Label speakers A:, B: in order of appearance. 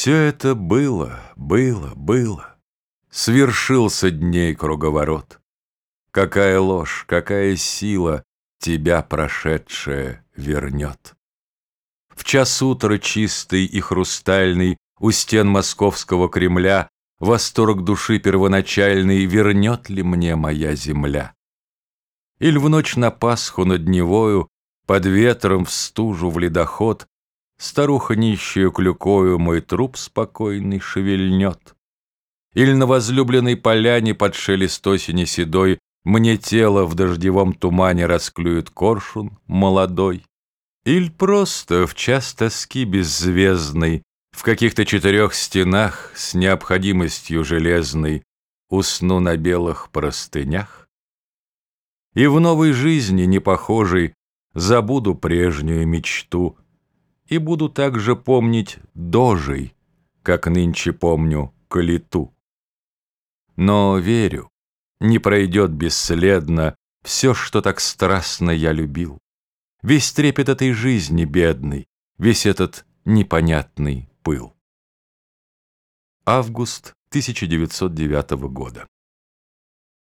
A: Все это было, было, было. Свершился дней круговорот. Какая ложь, какая сила Тебя прошедшее вернет. В час утра чистый и хрустальный У стен московского Кремля Восторг души первоначальный Вернет ли мне моя земля? Иль в ночь на Пасху над Невою Под ветром в стужу в ледоход Старуха нищую клюкою Мой труп спокойный шевельнет. Иль на возлюбленной поляне Под шелест осени седой Мне тело в дождевом тумане Расклюет коршун молодой. Иль просто в час тоски беззвездной В каких-то четырех стенах С необходимостью железной Усну на белых простынях. И в новой жизни непохожей Забуду прежнюю мечту — и буду также помнить дожей, как нынче помню калиту. Но верю, не пройдет бесследно все, что так страстно я любил. Весь трепет этой жизни бедный, весь этот непонятный пыл. Август 1909 года.